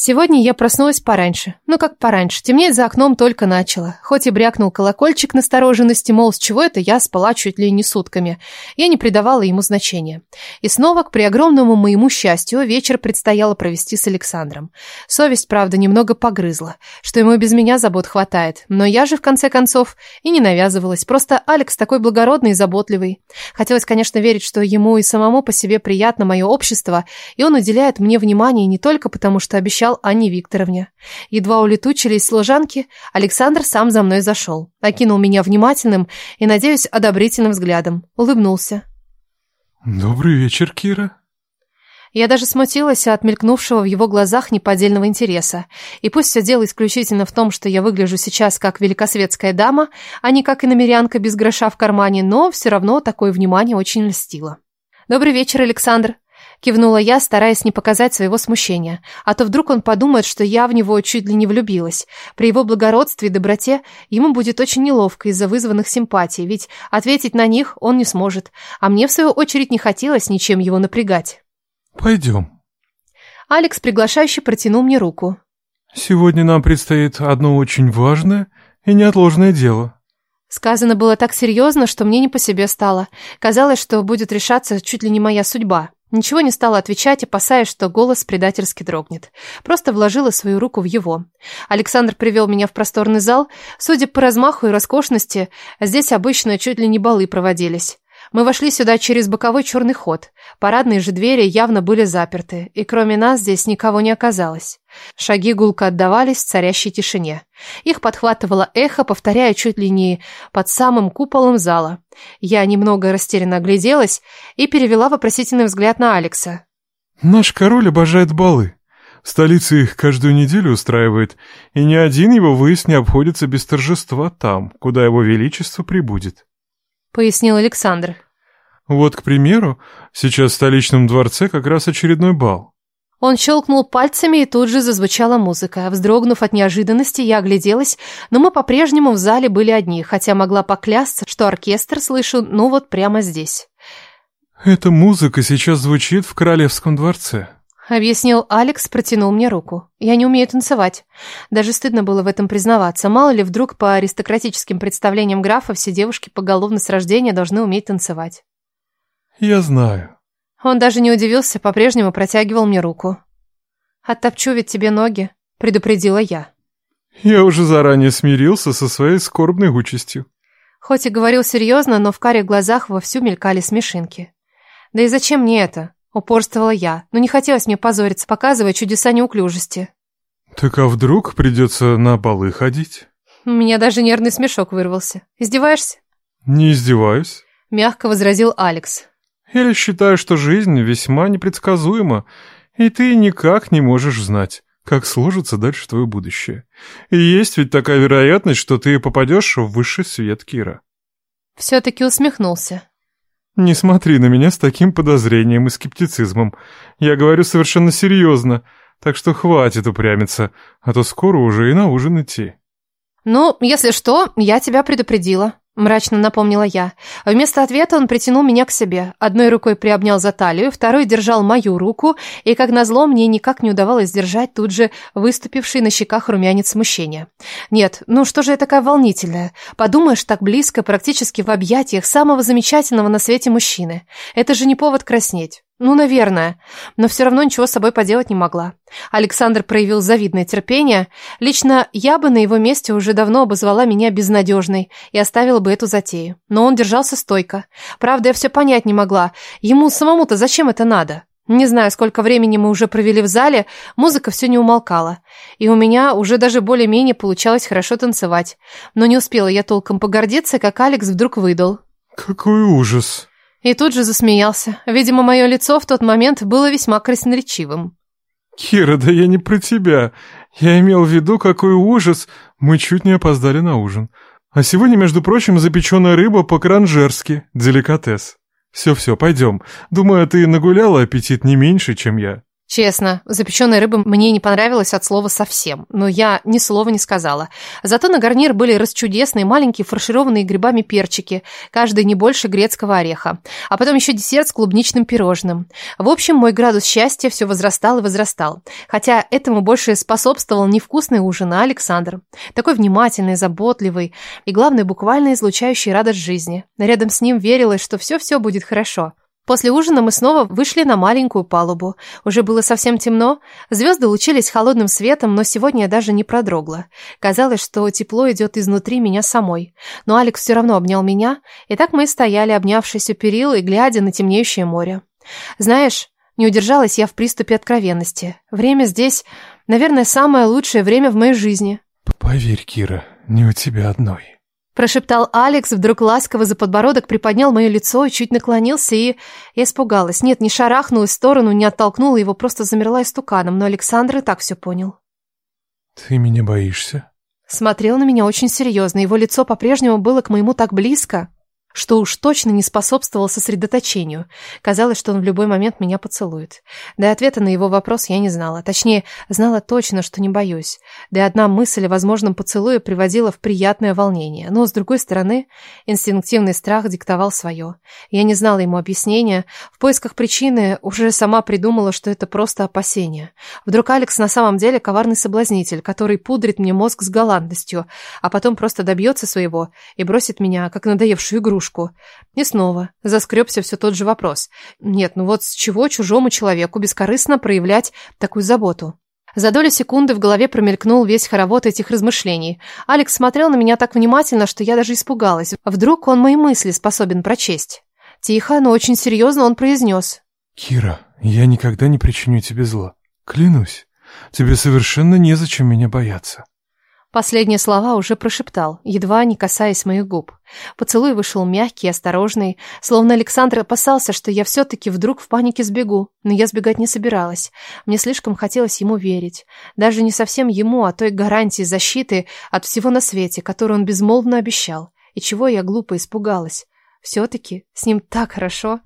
Сегодня я проснулась пораньше. Ну как пораньше, темнеть за окном только начало. Хоть и брякнул колокольчик настороженности, мол, с чего это я спала чуть ли не сутками. Я не придавала ему значения. И снова, к преогромному моему счастью, вечер предстояло провести с Александром. Совесть, правда, немного погрызла, что ему без меня забот хватает. Но я же, в конце концов, и не навязывалась. Просто Алекс такой благородный и заботливый. Хотелось, конечно, верить, что ему и самому по себе приятно мое общество, и он уделяет мне внимание не только потому, что обещал обещал Анне Викторовне. Едва улетучились служанки, Александр сам за мной зашел, окинул меня внимательным и, надеюсь, одобрительным взглядом, улыбнулся. «Добрый вечер, Кира». Я даже смутилась от мелькнувшего в его глазах неподдельного интереса. И пусть все дело исключительно в том, что я выгляжу сейчас как великосветская дама, а не как иномерянка без гроша в кармане, но все равно такое внимание очень льстило. «Добрый вечер, Александр», Кивнула я, стараясь не показать своего смущения. А то вдруг он подумает, что я в него чуть ли не влюбилась. При его благородстве и доброте ему будет очень неловко из-за вызванных симпатий, ведь ответить на них он не сможет. А мне, в свою очередь, не хотелось ничем его напрягать. «Пойдем». Алекс приглашающе протянул мне руку. «Сегодня нам предстоит одно очень важное и неотложное дело». Сказано было так серьезно, что мне не по себе стало. Казалось, что будет решаться чуть ли не моя судьба. Ничего не стала отвечать, опасаясь, что голос предательски дрогнет. Просто вложила свою руку в его. Александр привел меня в просторный зал. Судя по размаху и роскошности, здесь обычно чуть ли не балы проводились. Мы вошли сюда через боковой черный ход. Парадные же двери явно были заперты, и кроме нас здесь никого не оказалось. Шаги гулко отдавались в царящей тишине. Их подхватывало эхо, повторяя чуть ли не под самым куполом зала. Я немного растерянно огляделась и перевела вопросительный взгляд на Алекса. «Наш король обожает балы. В столице их каждую неделю устраивает, и ни один его выезд не обходится без торжества там, куда его величество прибудет», — пояснил Александр. «Вот, к примеру, сейчас в столичном дворце как раз очередной бал. Он щелкнул пальцами, и тут же зазвучала музыка. Вздрогнув от неожиданности, я огляделась, но мы по-прежнему в зале были одни, хотя могла поклясться, что оркестр слышу, ну вот прямо здесь. «Эта музыка сейчас звучит в Королевском дворце», — объяснил Алекс, протянул мне руку. «Я не умею танцевать. Даже стыдно было в этом признаваться. Мало ли, вдруг по аристократическим представлениям графа все девушки поголовно с рождения должны уметь танцевать». «Я знаю», он даже не удивился, по-прежнему протягивал мне руку. «Оттопчу ведь тебе ноги», — предупредила я. «Я уже заранее смирился со своей скорбной участью». Хоть и говорил серьезно, но в карих глазах вовсю мелькали смешинки. «Да и зачем мне это?» — упорствовала я, но не хотелось мне позориться, показывая чудеса неуклюжести. «Так а вдруг придется на балы ходить?» У меня даже нервный смешок вырвался. «Издеваешься?» «Не издеваюсь», — мягко возразил Алекс. Или считаю, что жизнь весьма непредсказуема, и ты никак не можешь знать, как сложится дальше твое будущее. И есть ведь такая вероятность, что ты попадешь в высший свет, Кира. Все-таки усмехнулся. Не смотри на меня с таким подозрением и скептицизмом. Я говорю совершенно серьезно, так что хватит упрямиться, а то скоро уже и на ужин идти. Ну, если что, я тебя предупредила. Мрачно напомнила я. Вместо ответа он притянул меня к себе. Одной рукой приобнял за талию, второй держал мою руку, и, как назло, мне никак не удавалось сдержать тут же выступивший на щеках румянец смущения. Нет, ну что же я такая волнительная? Подумаешь, так близко, практически в объятиях самого замечательного на свете мужчины. Это же не повод краснеть. Ну, наверное. Но все равно ничего с собой поделать не могла. Александр проявил завидное терпение. Лично я бы на его месте уже давно обозвала меня безнадежной и оставила бы эту затею. Но он держался стойко. Правда, я все понять не могла. Ему самому-то зачем это надо? Не знаю, сколько времени мы уже провели в зале, музыка все не умолкала. И у меня уже даже более-менее получалось хорошо танцевать. Но не успела я толком погордиться, как Алекс вдруг выдал. «Какой ужас!» И тут же засмеялся. Видимо, мое лицо в тот момент было весьма красноречивым. «Кира, да я не про тебя. Я имел в виду, какой ужас. Мы чуть не опоздали на ужин. А сегодня, между прочим, запеченная рыба по-кранжерски. Деликатес. Все-все, пойдем. Думаю, ты нагуляла аппетит не меньше, чем я». Честно, запеченная рыба мне не понравилась от слова совсем, но я ни слова не сказала. Зато на гарнир были расчудесные маленькие фаршированные грибами перчики, каждый не больше грецкого ореха, а потом еще десерт с клубничным пирожным. В общем, мой градус счастья все возрастал и возрастал, хотя этому больше способствовал не вкусный ужин, а Александр. Такой внимательный, заботливый и, главное, буквально излучающий радость жизни. Рядом с ним верилось, что все-все будет хорошо. После ужина мы снова вышли на маленькую палубу. Уже было совсем темно, звезды лучились холодным светом, но сегодня я даже не продрогла. Казалось, что тепло идет изнутри меня самой. Но Алекс все равно обнял меня, и так мы стояли, обнявшись у перил и глядя на темнеющее море. Знаешь, не удержалась я в приступе откровенности. Время здесь, наверное, самое лучшее время в моей жизни. Поверь, Кира, не у тебя одной. Прошептал Алекс, вдруг ласково за подбородок приподнял мое лицо и чуть наклонился, и я испугалась. Нет, не шарахнулась в сторону, не оттолкнула его, просто замерла истуканом, но Александр и так все понял. «Ты меня боишься?» Смотрел на меня очень серьезно, его лицо по-прежнему было к моему так близко что уж точно не способствовал сосредоточению. Казалось, что он в любой момент меня поцелует. Да и ответа на его вопрос я не знала. Точнее, знала точно, что не боюсь. Да и одна мысль о возможном поцелуе приводила в приятное волнение. Но, с другой стороны, инстинктивный страх диктовал свое. Я не знала ему объяснения. В поисках причины уже сама придумала, что это просто опасение. Вдруг Алекс на самом деле коварный соблазнитель, который пудрит мне мозг с галантностью, а потом просто добьется своего и бросит меня, как надоевшую игрушку. И снова заскребся все тот же вопрос. Нет, ну вот с чего чужому человеку бескорыстно проявлять такую заботу? За долю секунды в голове промелькнул весь хоровод этих размышлений. Алекс смотрел на меня так внимательно, что я даже испугалась. Вдруг он мои мысли способен прочесть. Тихо, но очень серьезно он произнес. «Кира, я никогда не причиню тебе зла. Клянусь. Тебе совершенно незачем меня бояться». Последние слова уже прошептал, едва не касаясь моих губ. Поцелуй вышел мягкий, осторожный, словно Александр опасался, что я все-таки вдруг в панике сбегу. Но я сбегать не собиралась. Мне слишком хотелось ему верить. Даже не совсем ему, а той гарантии защиты от всего на свете, которую он безмолвно обещал. И чего я глупо испугалась. Все-таки с ним так хорошо.